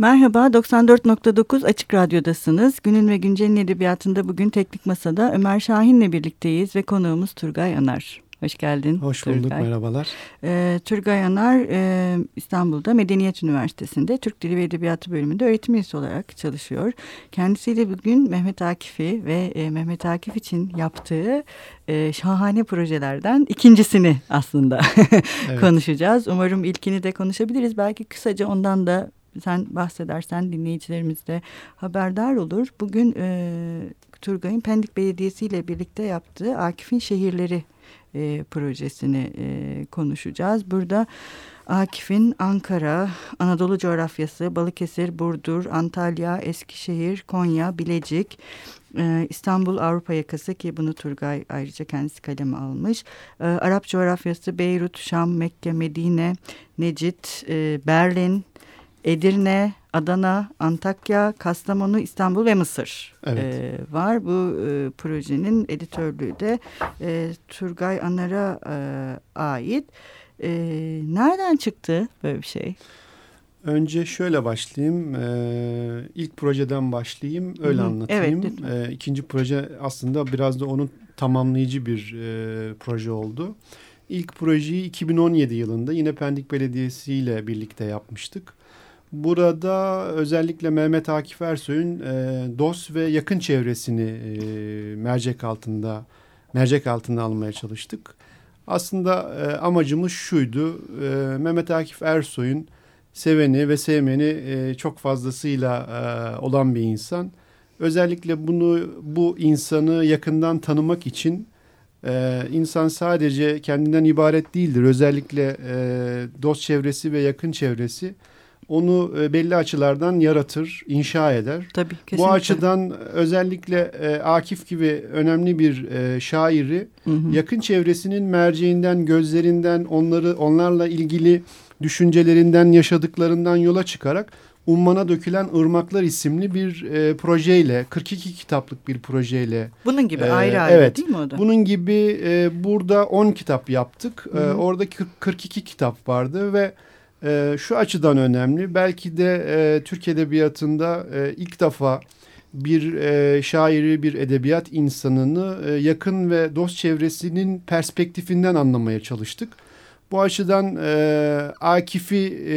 Merhaba, 94.9 Açık Radyo'dasınız. Günün ve Güncel'in edebiyatında bugün Teknik Masa'da Ömer Şahin'le birlikteyiz ve konuğumuz Turgay Anar. Hoş geldin. Hoş bulduk, Turgay. merhabalar. Ee, Turgay Anar e, İstanbul'da Medeniyet Üniversitesi'nde Türk Dili ve Edebiyatı bölümünde öğretim üyesi olarak çalışıyor. Kendisiyle bugün Mehmet Akif'i ve e, Mehmet Akif için yaptığı e, şahane projelerden ikincisini aslında konuşacağız. Umarım ilkini de konuşabiliriz. Belki kısaca ondan da sen bahsedersen dinleyicilerimiz de haberdar olur. Bugün e, Turgay'ın Pendik Belediyesi ile birlikte yaptığı Akif'in Şehirleri e, projesini e, konuşacağız. Burada Akif'in Ankara, Anadolu coğrafyası, Balıkesir, Burdur, Antalya, Eskişehir, Konya, Bilecik, e, İstanbul Avrupa yakası ki bunu Turgay ayrıca kendisi kaleme almış. E, Arap coğrafyası, Beyrut, Şam, Mekke, Medine, Necit, e, Berlin, Edirne, Adana, Antakya, Kastamonu, İstanbul ve Mısır evet. e, var. Bu e, projenin editörlüğü de e, Turgay Anar'a e, ait. E, nereden çıktı böyle bir şey? Önce şöyle başlayayım. Ee, ilk projeden başlayayım. Öyle Hı -hı. anlatayım. Evet, ee, ikinci proje aslında biraz da onun tamamlayıcı bir e, proje oldu. İlk projeyi 2017 yılında yine Pendik Belediyesi ile birlikte yapmıştık. Burada özellikle Mehmet Akif Ersoy'un e, dost ve yakın çevresini e, mercek altında mercek altında almaya çalıştık. Aslında e, amacımız şuydu. E, Mehmet Akif Ersoy'un seveni ve sevmeni e, çok fazlasıyla e, olan bir insan. Özellikle bunu bu insanı yakından tanımak için e, insan sadece kendinden ibaret değildir. Özellikle e, dost çevresi ve yakın çevresi onu e, belli açılardan yaratır, inşa eder. Tabii, kesinlikle. Bu açıdan özellikle e, Akif gibi önemli bir e, şairi hı hı. yakın çevresinin merceğinden, gözlerinden, onları onlarla ilgili düşüncelerinden, yaşadıklarından yola çıkarak Ummana Dökülen Irmaklar isimli bir e, projeyle, 42 kitaplık bir projeyle. Bunun gibi e, ayrı ayrı evet, değil mi o da? Bunun gibi e, burada 10 kitap yaptık. Hı hı. E, orada 42 kitap vardı ve e, şu açıdan önemli. Belki de e, Türk Edebiyatı'nda e, ilk defa bir e, şairi, bir edebiyat insanını e, yakın ve dost çevresinin perspektifinden anlamaya çalıştık. Bu açıdan e, Akif'i e,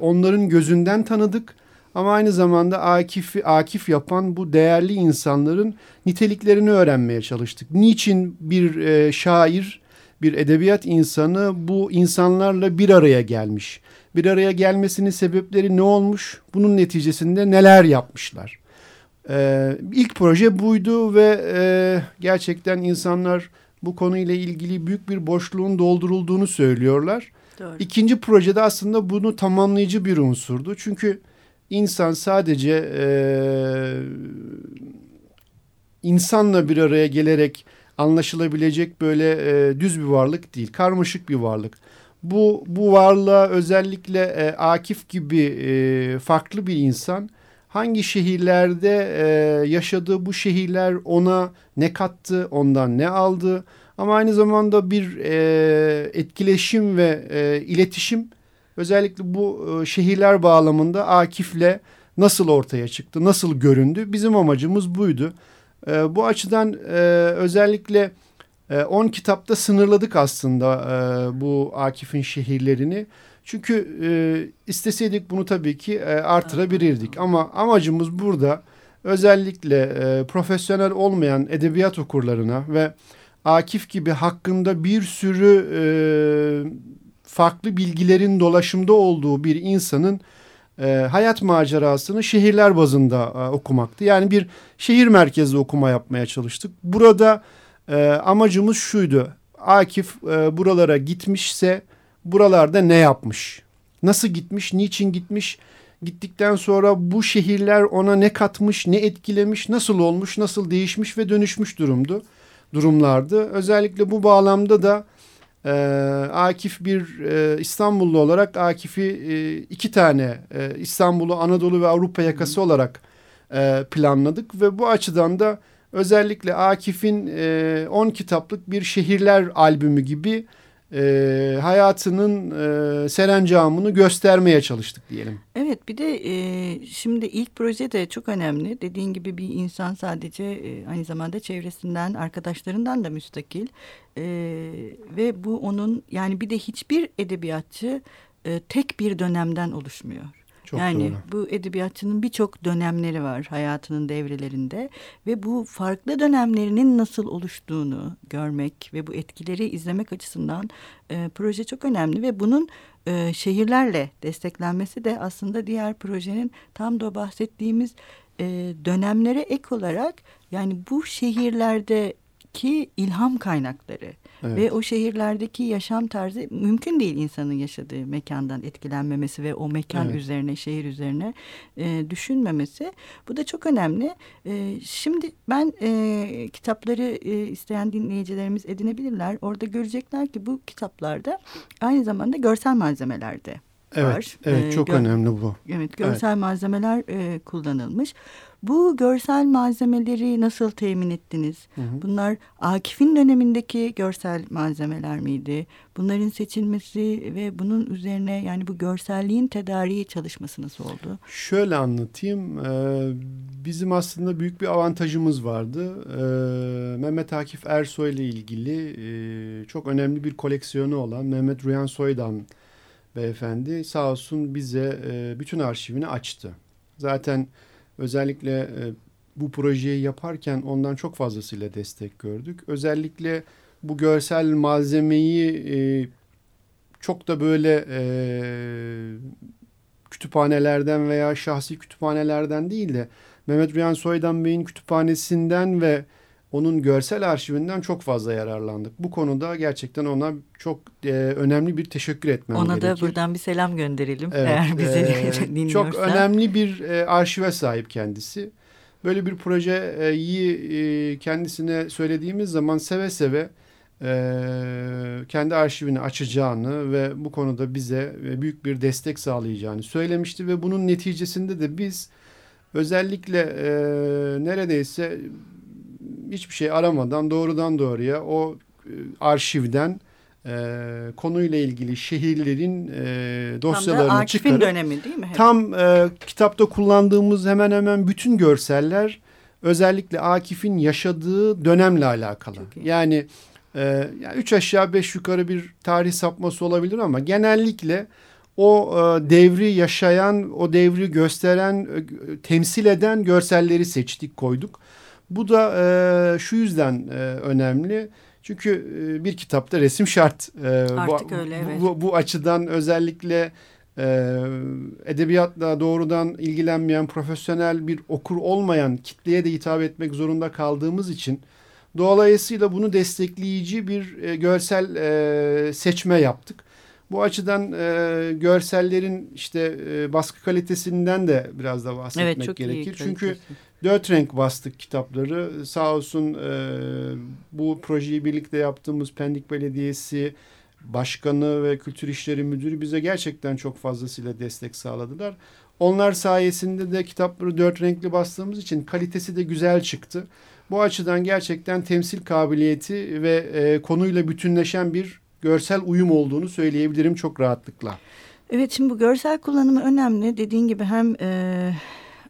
onların gözünden tanıdık. Ama aynı zamanda Akif'i Akif yapan bu değerli insanların niteliklerini öğrenmeye çalıştık. Niçin bir e, şair bir edebiyat insanı bu insanlarla bir araya gelmiş. Bir araya gelmesinin sebepleri ne olmuş? Bunun neticesinde neler yapmışlar? Ee, ilk proje buydu ve e, gerçekten insanlar bu konuyla ilgili büyük bir boşluğun doldurulduğunu söylüyorlar. Doğru. İkinci projede aslında bunu tamamlayıcı bir unsurdu. Çünkü insan sadece e, insanla bir araya gelerek anlaşılabilecek böyle e, düz bir varlık değil. Karmaşık bir varlık. Bu, bu varlığa özellikle e, Akif gibi e, farklı bir insan hangi şehirlerde e, yaşadığı bu şehirler ona ne kattı, ondan ne aldı ama aynı zamanda bir e, etkileşim ve e, iletişim özellikle bu e, şehirler bağlamında Akif'le nasıl ortaya çıktı, nasıl göründü bizim amacımız buydu. E, bu açıdan e, özellikle 10 e, kitapta sınırladık aslında e, bu Akif'in şehirlerini. Çünkü e, isteseydik bunu tabii ki e, artırabilirdik. Ama amacımız burada özellikle e, profesyonel olmayan edebiyat okurlarına ve Akif gibi hakkında bir sürü e, farklı bilgilerin dolaşımda olduğu bir insanın e, hayat macerasını şehirler bazında e, okumaktı. Yani bir şehir merkezli okuma yapmaya çalıştık. Burada e, amacımız şuydu. Akif e, buralara gitmişse buralarda ne yapmış? Nasıl gitmiş? Niçin gitmiş? Gittikten sonra bu şehirler ona ne katmış, ne etkilemiş, nasıl olmuş, nasıl değişmiş ve dönüşmüş durumdu, durumlardı. Özellikle bu bağlamda da e, Akif bir e, İstanbullu olarak Akif'i e, iki tane e, İstanbul'u Anadolu ve Avrupa yakası olarak e, planladık ve bu açıdan da özellikle Akif'in 10 e, kitaplık bir şehirler albümü gibi e, hayatının e, serencamını göstermeye çalıştık diyelim. Evet bir de e, şimdi ilk proje de çok önemli. Dediğin gibi bir insan sadece e, aynı zamanda çevresinden, arkadaşlarından da müstakil. E, ve bu onun yani bir de hiçbir edebiyatçı e, tek bir dönemden oluşmuyor. Çok yani doğru. bu edebiyatçının birçok dönemleri var hayatının devrelerinde ve bu farklı dönemlerinin nasıl oluştuğunu görmek ve bu etkileri izlemek açısından e, proje çok önemli ve bunun e, şehirlerle desteklenmesi de aslında diğer projenin tam da bahsettiğimiz e, dönemlere ek olarak yani bu şehirlerdeki ilham kaynakları Evet. Ve o şehirlerdeki yaşam tarzı mümkün değil insanın yaşadığı mekandan etkilenmemesi ve o mekan evet. üzerine, şehir üzerine e, düşünmemesi. Bu da çok önemli. E, şimdi ben e, kitapları e, isteyen dinleyicilerimiz edinebilirler. Orada görecekler ki bu kitaplarda aynı zamanda görsel malzemeler de evet, var. Evet, ee, çok önemli bu. Evet, görsel evet. malzemeler e, kullanılmış. Bu görsel malzemeleri nasıl temin ettiniz? Hı hı. Bunlar Akif'in dönemindeki görsel malzemeler miydi? Bunların seçilmesi ve bunun üzerine yani bu görselliğin tedariği çalışması nasıl oldu? Şöyle anlatayım. Ee, bizim aslında büyük bir avantajımız vardı. Ee, Mehmet Akif Ersoy ile ilgili e, çok önemli bir koleksiyonu olan Mehmet Rüyan Soydan beyefendi sağ olsun bize e, bütün arşivini açtı. Zaten özellikle e, bu projeyi yaparken ondan çok fazlasıyla destek gördük. Özellikle bu görsel malzemeyi e, çok da böyle e, kütüphanelerden veya şahsi kütüphanelerden değil de Mehmet Rüyan Soydan Bey'in kütüphanesinden ve onun görsel arşivinden çok fazla yararlandık. Bu konuda gerçekten ona çok e, önemli bir teşekkür etmem ona gerekir. Ona da buradan bir selam gönderelim evet, eğer bizi e, dinliyorsa. Çok önemli bir e, arşive sahip kendisi. Böyle bir projeyi e, kendisine söylediğimiz zaman seve seve e, kendi arşivini açacağını ve bu konuda bize e, büyük bir destek sağlayacağını söylemişti ve bunun neticesinde de biz özellikle e, neredeyse hiçbir şey aramadan doğrudan doğruya o e, arşivden e, konuyla ilgili şehirlerin e, dosyalarını tam da çıkarıp dönemi değil mi? Tam e, kitapta kullandığımız hemen hemen bütün görseller özellikle Akif'in yaşadığı dönemle alakalı. Yani e, yani üç aşağı beş yukarı bir tarih sapması olabilir ama genellikle o e, devri yaşayan, o devri gösteren, e, temsil eden görselleri seçtik, koyduk. Bu da e, şu yüzden e, önemli. Çünkü e, bir kitapta resim şart. E, Artık bu, öyle evet. Bu, bu açıdan özellikle e, edebiyatla doğrudan ilgilenmeyen profesyonel bir okur olmayan kitleye de hitap etmek zorunda kaldığımız için dolayısıyla bunu destekleyici bir e, görsel e, seçme yaptık. Bu açıdan e, görsellerin işte e, baskı kalitesinden de biraz da bahsetmek evet, çok gerekir. Iyi, Çünkü dört renk bastık kitapları. Sağ olsun e, bu projeyi birlikte yaptığımız Pendik Belediyesi Başkanı ve Kültür İşleri Müdürü bize gerçekten çok fazlasıyla destek sağladılar. Onlar sayesinde de kitapları dört renkli bastığımız için kalitesi de güzel çıktı. Bu açıdan gerçekten temsil kabiliyeti ve e, konuyla bütünleşen bir görsel uyum olduğunu söyleyebilirim çok rahatlıkla. Evet şimdi bu görsel kullanımı önemli. Dediğin gibi hem e,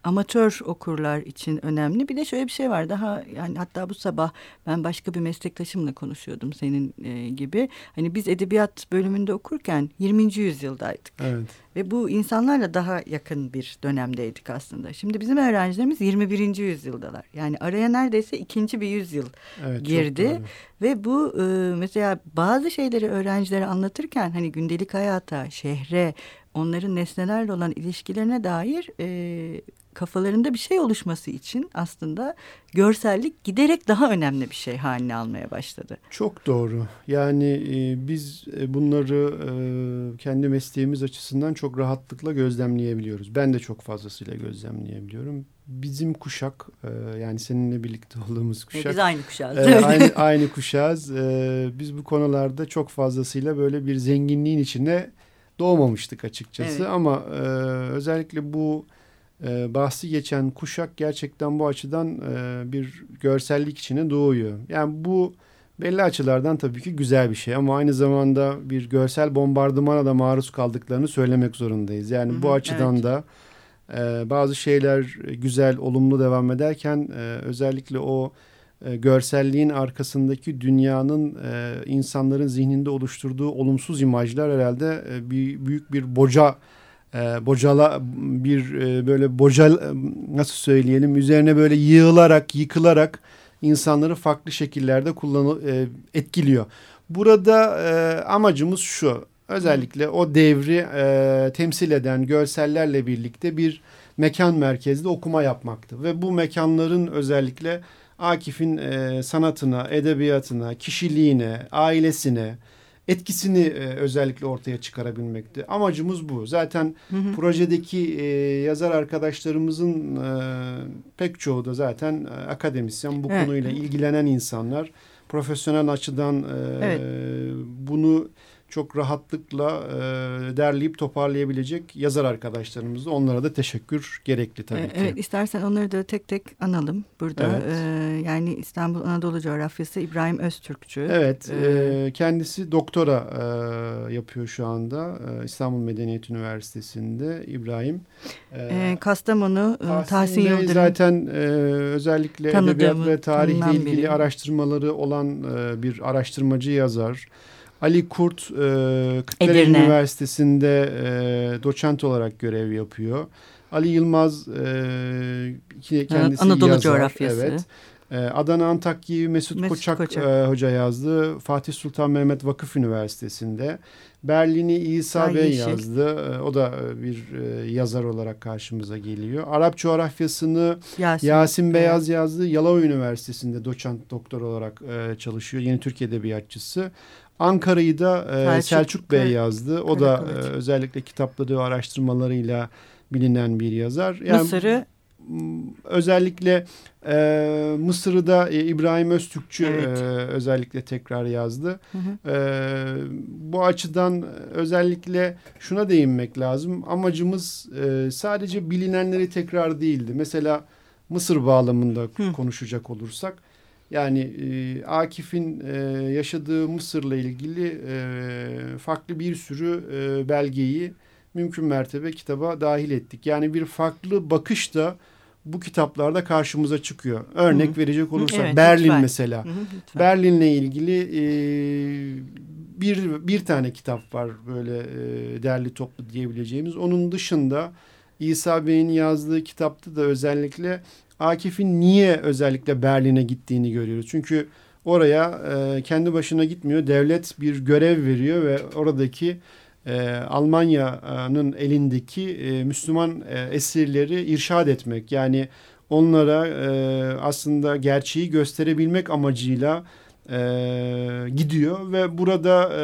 amatör okurlar için önemli. Bir de şöyle bir şey var daha yani hatta bu sabah ben başka bir meslektaşımla konuşuyordum senin e, gibi. Hani biz edebiyat bölümünde okurken 20. yüzyıldaydık. Evet. Ve bu insanlarla daha yakın bir dönemdeydik aslında. Şimdi bizim öğrencilerimiz 21. yüzyıldalar. Yani araya neredeyse ikinci bir yüzyıl evet, girdi. Ve bu e, mesela bazı şeyleri öğrencilere anlatırken hani gündelik hayata, şehre, onların nesnelerle olan ilişkilerine dair e, kafalarında bir şey oluşması için aslında görsellik giderek daha önemli bir şey haline almaya başladı. Çok doğru. Yani e, biz e, bunları e, kendi mesleğimiz açısından çok rahatlıkla gözlemleyebiliyoruz. Ben de çok fazlasıyla gözlemleyebiliyorum. Bizim kuşak e, yani seninle birlikte olduğumuz kuşak. biz aynı kuşağız. E, aynı, aynı kuşağız. E, biz bu konularda çok fazlasıyla böyle bir zenginliğin içinde doğmamıştık açıkçası. Evet. Ama e, özellikle bu e, bahsi geçen kuşak gerçekten bu açıdan e, bir görsellik içine doğuyor. Yani bu belli açılardan tabii ki güzel bir şey ama aynı zamanda bir görsel bombardımana da maruz kaldıklarını söylemek zorundayız. Yani Hı-hı, bu açıdan evet. da e, bazı şeyler güzel, olumlu devam ederken e, özellikle o e, görselliğin arkasındaki dünyanın e, insanların zihninde oluşturduğu olumsuz imajlar herhalde e, bir büyük bir boca e, bocala bir e, böyle bocal nasıl söyleyelim üzerine böyle yığılarak yıkılarak insanları farklı şekillerde kullanı e, etkiliyor. Burada e, amacımız şu özellikle o devri e, temsil eden görsellerle birlikte bir mekan merkezli okuma yapmaktı ve bu mekanların özellikle Akif'in e, sanatına, edebiyatına, kişiliğine, ailesine etkisini e, özellikle ortaya çıkarabilmekti. Amacımız bu. Zaten hı hı. projedeki e, yazar arkadaşlarımızın e, pek çoğu da zaten e, akademisyen, bu evet. konuyla ilgilenen insanlar. Profesyonel açıdan e, evet. bunu çok rahatlıkla e, derleyip toparlayabilecek yazar arkadaşlarımız. Onlara da teşekkür gerekli tabii ki. Evet istersen onları da tek tek analım burada. Evet. E, yani İstanbul Anadolu Coğrafyası İbrahim Öztürkçü. Evet ee, e, kendisi doktora e, yapıyor şu anda e, İstanbul Medeniyet Üniversitesi'nde İbrahim. E, e, Kastamonu e, Tahsin Yıldırım. Zaten e, özellikle edebiyat ve tarihle ilgili biri. araştırmaları olan e, bir araştırmacı yazar. Ali Kurt e, Kırklareli Üniversitesi'nde e, doçent olarak görev yapıyor. Ali Yılmaz e, kendisi Anadolu yazar. coğrafyası. Evet. E, Adana Antakya Mesut, Mesut Koçak, Koçak. E, hoca yazdı. Fatih Sultan Mehmet Vakıf Üniversitesi'nde. Berlin'i İsa Bey yazdı. E, o da e, bir e, yazar olarak karşımıza geliyor. Arap coğrafyasını Yasin, Yasin Beyaz yazdı. Yalova Üniversitesi'nde doçent doktor olarak e, çalışıyor. Yeni Türk Edebiyatçısı. Ankara'yı da e, Selçuk, Selçuk Bey yazdı. O da e, özellikle kitapları ve araştırmalarıyla bilinen bir yazar. Yani, Mısır'ı özellikle e, Mısır'ı da e, İbrahim Öztürkçü evet. e, özellikle tekrar yazdı. Hı hı. E, bu açıdan özellikle şuna değinmek lazım. Amacımız e, sadece bilinenleri tekrar değildi. Mesela Mısır bağlamında hı. konuşacak olursak yani e, Akif'in e, yaşadığı Mısır'la ilgili e, farklı bir sürü e, belgeyi mümkün mertebe kitaba dahil ettik. Yani bir farklı bakış da bu kitaplarda karşımıza çıkıyor. Örnek Hı verecek olursak evet, Berlin lütfen. mesela. Hı -hı, Berlin'le ilgili e, bir bir tane kitap var böyle e, derli toplu diyebileceğimiz. Onun dışında İsa Bey'in yazdığı kitapta da özellikle Akif'in niye özellikle Berlin'e gittiğini görüyoruz. Çünkü oraya e, kendi başına gitmiyor. Devlet bir görev veriyor ve oradaki e, Almanya'nın elindeki e, Müslüman e, esirleri irşad etmek. Yani onlara e, aslında gerçeği gösterebilmek amacıyla e, gidiyor ve burada e,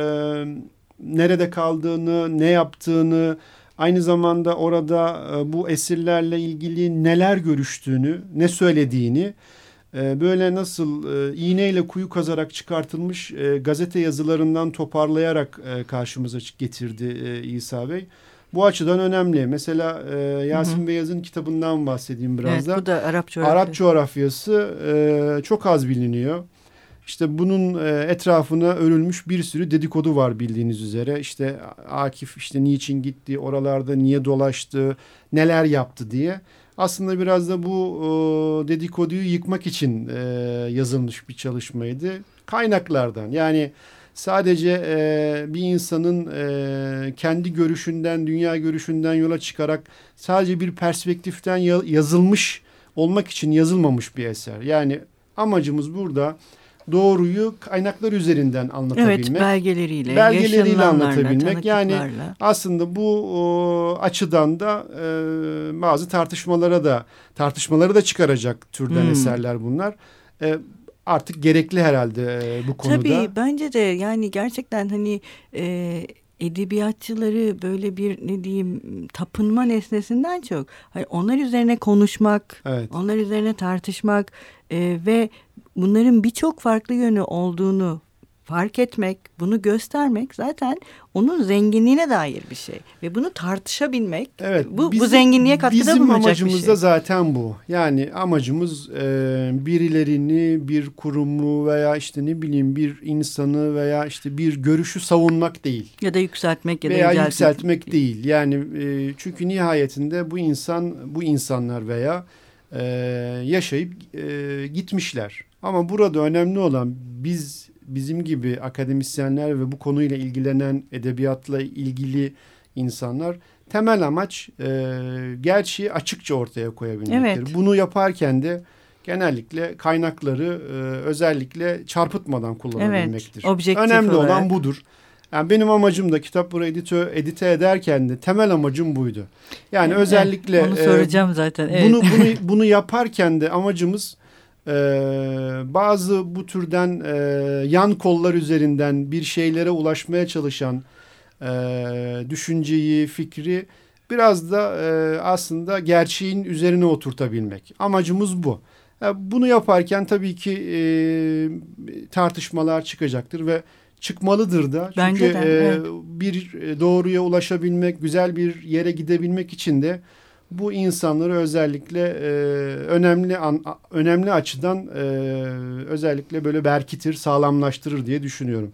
nerede kaldığını, ne yaptığını, Aynı zamanda orada e, bu esirlerle ilgili neler görüştüğünü, ne söylediğini e, böyle nasıl e, iğneyle kuyu kazarak çıkartılmış gazete yazılarından toparlayarak karşımıza getirdi İsa Bey. Bu açıdan önemli. Mesela Yasin hı hı. Beyaz'ın kitabından bahsedeyim biraz evet, da. Bu da Arap coğrafyası. Arap coğrafyası çok az biliniyor. İşte bunun e, etrafına örülmüş bir sürü dedikodu var bildiğiniz üzere. İşte Akif işte niçin gitti, oralarda niye dolaştı, neler yaptı diye. Aslında biraz da bu dedikoduyu yıkmak için e, yazılmış bir çalışmaydı. Kaynaklardan yani sadece e, bir insanın kendi görüşünden, dünya görüşünden yola çıkarak sadece bir perspektiften yazılmış olmak için yazılmamış bir eser. Yani amacımız burada doğruyu kaynaklar üzerinden anlatabilmek. Evet belgeleriyle, belgeleriyle anlatabilmek. Yani aslında bu o, açıdan da e, bazı tartışmalara da tartışmaları da çıkaracak türden hmm. eserler bunlar. E, artık gerekli herhalde e, bu konuda. Tabii bence de yani gerçekten hani e, edebiyatçıları böyle bir ne diyeyim tapınma nesnesinden çok hani onlar üzerine konuşmak, evet. onlar üzerine tartışmak e, ve bunların birçok farklı yönü olduğunu fark etmek, bunu göstermek zaten onun zenginliğine dair bir şey. Ve bunu tartışabilmek evet, bu, bizim, bu zenginliğe katkıda bulunacak bir şey. Bizim amacımız da zaten bu. Yani amacımız e, birilerini, bir kurumu veya işte ne bileyim bir insanı veya işte bir görüşü savunmak değil. Ya da yükseltmek ya da veya yükseltmek değil. Yani e, çünkü nihayetinde bu insan, bu insanlar veya e, yaşayıp e, gitmişler. Ama burada önemli olan biz bizim gibi akademisyenler ve bu konuyla ilgilenen edebiyatla ilgili insanlar temel amaç e, gerçeği açıkça ortaya koyabilmektir. Evet. Bunu yaparken de genellikle kaynakları e, özellikle çarpıtmadan kullanabilmektir. Evet, Önemli olarak. olan budur. Yani benim amacım da kitapları editö, edite ederken de temel amacım buydu. Yani evet, özellikle onu soracağım e, zaten. Evet. Bunu bunu bunu yaparken de amacımız e, bazı bu türden e, yan kollar üzerinden bir şeylere ulaşmaya çalışan e, düşünceyi, fikri biraz da e, aslında gerçeğin üzerine oturtabilmek. Amacımız bu. E, bunu yaparken tabii ki e, tartışmalar çıkacaktır ve çıkmalıdır da. Çünkü Bence de, e, evet. bir doğruya ulaşabilmek, güzel bir yere gidebilmek için de bu insanları özellikle e, önemli an, önemli açıdan e, özellikle böyle berkitir, sağlamlaştırır diye düşünüyorum.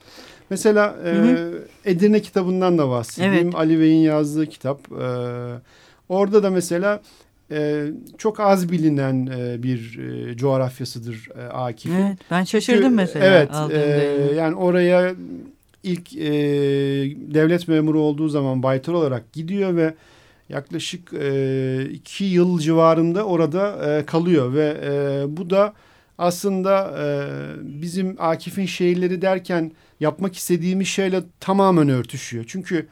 Mesela e, hı hı. Edirne kitabından da bahsedeyim. Evet. Ali Bey'in yazdığı kitap. E, orada da mesela e, çok az bilinen e, bir e, coğrafyasıdır e, Akif'in. Evet, ben şaşırdım Çünkü, mesela. Evet, e, yani oraya ilk e, devlet memuru olduğu zaman baytar olarak gidiyor ve yaklaşık e, iki yıl civarında orada e, kalıyor ve e, bu da aslında e, bizim Akif'in şehirleri derken yapmak istediğimiz şeyle tamamen örtüşüyor. Çünkü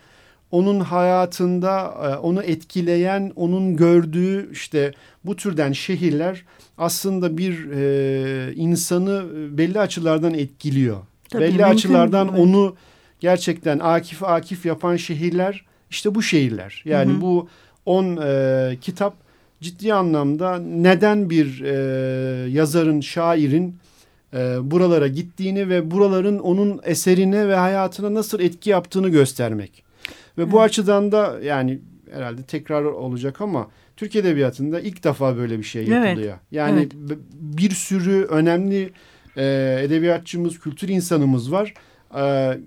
onun hayatında e, onu etkileyen, onun gördüğü işte bu türden şehirler aslında bir e, insanı belli açılardan etkiliyor. Tabii, belli açılardan evet. onu gerçekten Akif Akif yapan şehirler işte bu şehirler. Yani hı hı. bu on e, kitap ciddi anlamda neden bir e, yazarın, şairin e, buralara gittiğini ve buraların onun eserine ve hayatına nasıl etki yaptığını göstermek. Ve bu açıdan da yani herhalde tekrar olacak ama Türk Edebiyatı'nda ilk defa böyle bir şey yapılıyor. Evet. Yani evet. bir sürü önemli e, edebiyatçımız, kültür insanımız var. E,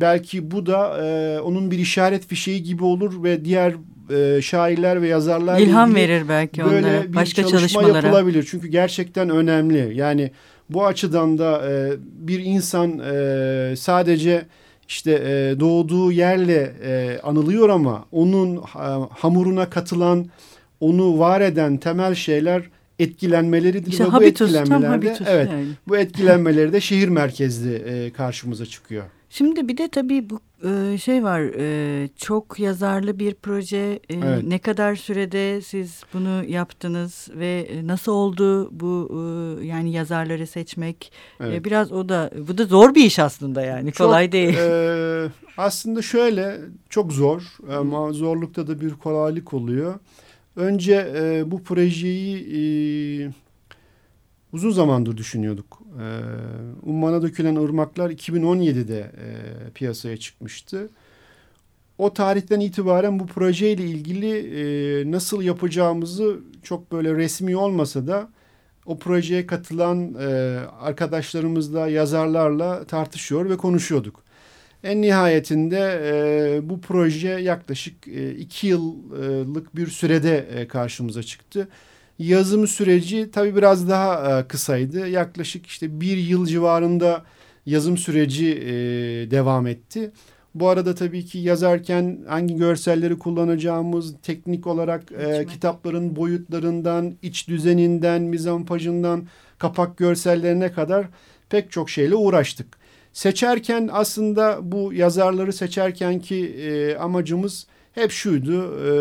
belki bu da e, onun bir işaret fişeği gibi olur ve diğer e, şairler ve yazarlar ilham verir belki böyle onlara bir başka çalışma çalışmalara yapılabilir. Çünkü gerçekten önemli. Yani bu açıdan da e, bir insan e, sadece işte e, doğduğu yerle e, anılıyor ama onun ha, hamuruna katılan, onu var eden temel şeyler etkilenmeleridir işte ve habitus, bu etkilenmelerde habitus evet yani. bu etkilenmeleri de şehir merkezli e, karşımıza çıkıyor. Şimdi bir de tabii bu e, şey var e, çok yazarlı bir proje e, evet. ne kadar sürede siz bunu yaptınız ve nasıl oldu bu yani yazarları seçmek evet. biraz o da bu da zor bir iş aslında yani çok, kolay değil. E, aslında şöyle çok zor ama zorlukta da bir kolaylık oluyor. Önce e, bu projeyi e, uzun zamandır düşünüyorduk. E, Umman'a dökülen ırmaklar 2017'de e, piyasaya çıkmıştı. O tarihten itibaren bu projeyle ilgili e, nasıl yapacağımızı çok böyle resmi olmasa da o projeye katılan e, arkadaşlarımızla, yazarlarla tartışıyor ve konuşuyorduk. En nihayetinde e, bu proje yaklaşık e, iki yıllık bir sürede e, karşımıza çıktı. Yazım süreci tabii biraz daha e, kısaydı. Yaklaşık işte bir yıl civarında yazım süreci e, devam etti. Bu arada tabii ki yazarken hangi görselleri kullanacağımız, teknik olarak e, kitapların boyutlarından, iç düzeninden, mizampajından, kapak görsellerine kadar pek çok şeyle uğraştık. Seçerken aslında bu yazarları seçerken ki e, amacımız hep şuydu. E,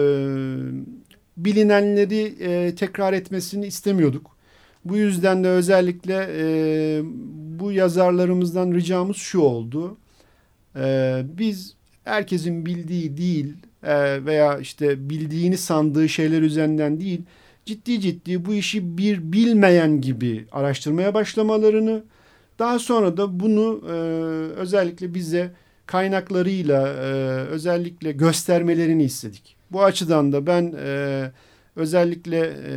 bilinenleri e, tekrar etmesini istemiyorduk. Bu yüzden de özellikle e, bu yazarlarımızdan ricamız şu oldu. E, biz herkesin bildiği değil e, veya işte bildiğini sandığı şeyler üzerinden değil, ciddi ciddi bu işi bir bilmeyen gibi araştırmaya başlamalarını Daha sonra da bunu e, özellikle bize kaynaklarıyla e, özellikle göstermelerini istedik. Bu açıdan da ben e, özellikle e,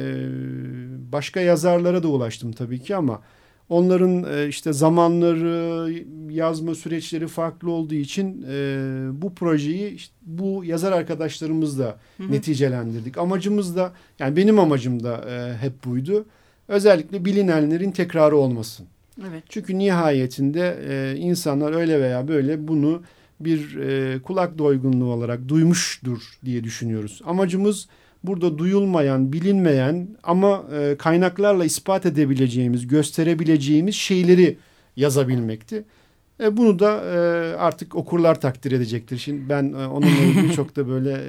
başka yazarlara da ulaştım tabii ki ama onların e, işte zamanları, yazma süreçleri farklı olduğu için e, bu projeyi işte bu yazar arkadaşlarımızla hı hı. neticelendirdik. Amacımız da yani benim amacım da e, hep buydu. Özellikle bilinenlerin tekrarı olmasın. Evet. Çünkü nihayetinde e, insanlar öyle veya böyle bunu bir e, kulak doygunluğu olarak duymuştur diye düşünüyoruz. Amacımız burada duyulmayan, bilinmeyen ama e, kaynaklarla ispat edebileceğimiz, gösterebileceğimiz şeyleri yazabilmekti. E, bunu da e, artık okurlar takdir edecektir. Şimdi ben e, onunla ilgili çok da böyle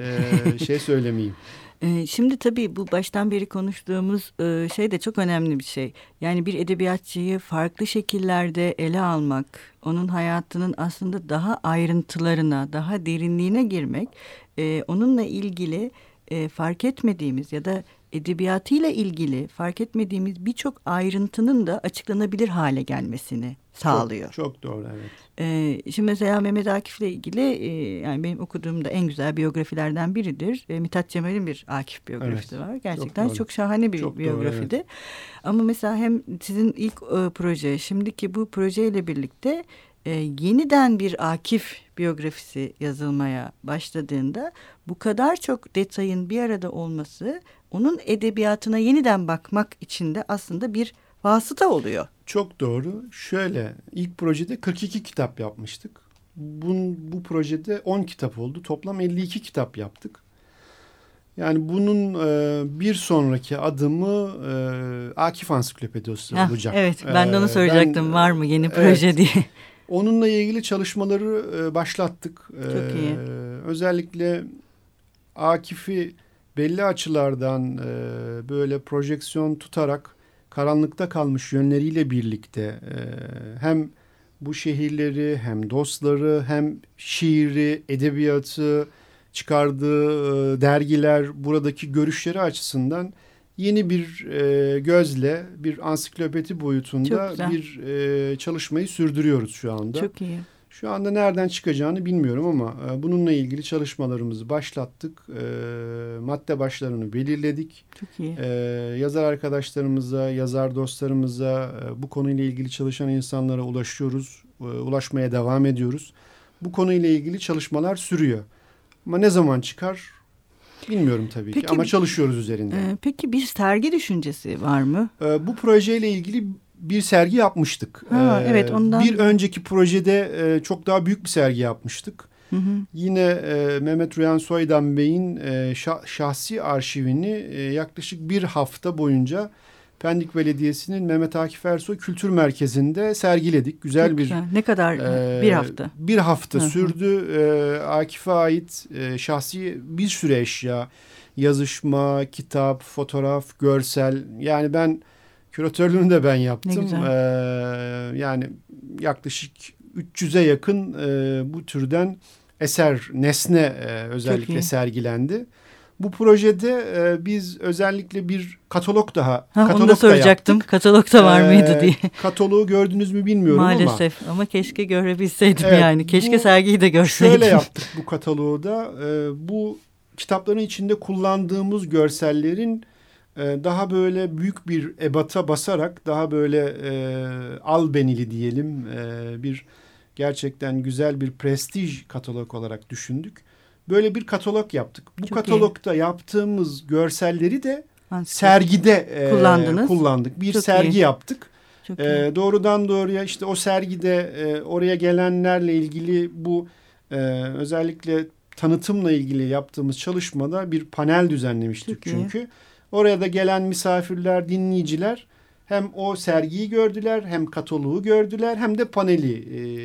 e, şey söylemeyeyim. E, şimdi tabii bu baştan beri konuştuğumuz e, şey de çok önemli bir şey. Yani bir edebiyatçıyı farklı şekillerde ele almak, onun hayatının aslında daha ayrıntılarına, daha derinliğine girmek, e, onunla ilgili e, fark etmediğimiz ya da edebiyatıyla ilgili fark etmediğimiz birçok ayrıntının da açıklanabilir hale gelmesini sağlıyor. Çok, çok doğru evet. Ee, şimdi mesela Mehmet Akif'le ilgili e, yani benim okuduğumda en güzel biyografilerden biridir. E, Mithat Cemal'in bir Akif biyografisi evet, var. Gerçekten çok, çok şahane bir çok biyografidi. Doğru, evet. Ama mesela hem sizin ilk e, proje şimdiki bu projeyle birlikte e, yeniden bir Akif biyografisi yazılmaya başladığında bu kadar çok detayın bir arada olması onun edebiyatına yeniden bakmak için de aslında bir vasıta oluyor. Çok doğru. Şöyle ilk projede 42 kitap yapmıştık. Bun, bu projede 10 kitap oldu. Toplam 52 kitap yaptık. Yani bunun e, bir sonraki adımı e, Akif Ansiklopedisi olacak. Evet ben de onu e, soracaktım ben, var mı yeni proje evet, diye. Onunla ilgili çalışmaları e, başlattık. Çok e, iyi. Özellikle Akif'i belli açılardan e, böyle projeksiyon tutarak karanlıkta kalmış yönleriyle birlikte hem bu şehirleri hem dostları hem şiiri, edebiyatı çıkardığı dergiler buradaki görüşleri açısından yeni bir e, gözle bir ansiklopedi boyutunda bir e, çalışmayı sürdürüyoruz şu anda. Çok iyi. Şu anda nereden çıkacağını bilmiyorum ama e, bununla ilgili çalışmalarımızı başlattık. E, madde başlarını belirledik. Çok iyi. E, yazar arkadaşlarımıza, yazar dostlarımıza, e, bu konuyla ilgili çalışan insanlara ulaşıyoruz. E, ulaşmaya devam ediyoruz. Bu konuyla ilgili çalışmalar sürüyor. Ama ne zaman çıkar Bilmiyorum tabii peki, ki ama çalışıyoruz üzerinde. E, peki bir sergi düşüncesi var mı? E, bu projeyle ilgili bir sergi yapmıştık. Ha, ee, evet ondan. Bir önceki projede e, çok daha büyük bir sergi yapmıştık. Hı hı. Yine e, Mehmet Rüyan Soydan Bey'in e, şah, şahsi arşivini e, yaklaşık bir hafta boyunca Pendik Belediyesi'nin Mehmet Akif Ersoy Kültür Merkezi'nde sergiledik. Güzel Çok bir güzel. ne kadar e, bir hafta? Bir hafta Hı-hı. sürdü. E, Akif'e ait e, şahsi bir sürü eşya, yazışma, kitap, fotoğraf, görsel. Yani ben Küratörlüğünü de ben yaptım. Ee, yani yaklaşık 300'e yakın e, bu türden eser, nesne e, özellikle sergilendi. Bu projede e, biz özellikle bir katalog daha ha, katalog onu da soracaktım. Da katalog da var mıydı ee, diye. Kataloğu gördünüz mü bilmiyorum Maalesef. ama. Maalesef ama keşke görebilseydim evet, yani. Keşke bu, sergiyi de görseydim. Şöyle yaptık bu kataloğu da. E, bu kitapların içinde kullandığımız görsellerin ee, daha böyle büyük bir ebata basarak daha böyle e, albenili diyelim e, bir gerçekten güzel bir prestij katalog olarak düşündük. Böyle bir katalog yaptık. Bu Çok katalogda iyi. yaptığımız görselleri de Anladım. sergide e, Kullandınız. kullandık. Bir Çok sergi iyi. yaptık. Çok e, doğrudan doğruya işte o sergide e, oraya gelenlerle ilgili bu e, özellikle tanıtımla ilgili yaptığımız çalışmada bir panel düzenlemiştik Çok çünkü. Iyi. Oraya da gelen misafirler, dinleyiciler hem o sergiyi gördüler, hem kataloğu gördüler, hem de paneli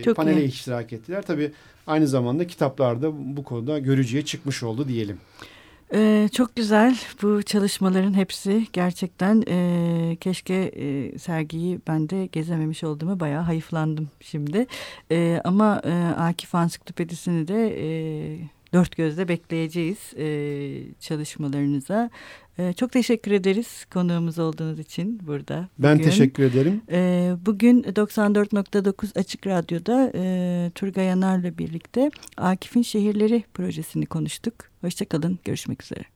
e, panele iyi. iştirak ettiler. Tabii aynı zamanda kitaplarda bu konuda görücüye çıkmış oldu diyelim. Ee, çok güzel bu çalışmaların hepsi gerçekten e, keşke e, sergiyi ben de gezememiş olduğumu bayağı hayıflandım şimdi. E, ama e, Akif Ansiklopedisini de e, dört gözle bekleyeceğiz e, çalışmalarınıza. E, çok teşekkür ederiz konuğumuz olduğunuz için burada. Ben teşekkür ederim. E, bugün 94.9 Açık Radyo'da e, Turgay Yanar'la birlikte Akif'in Şehirleri projesini konuştuk. Hoşçakalın, görüşmek üzere.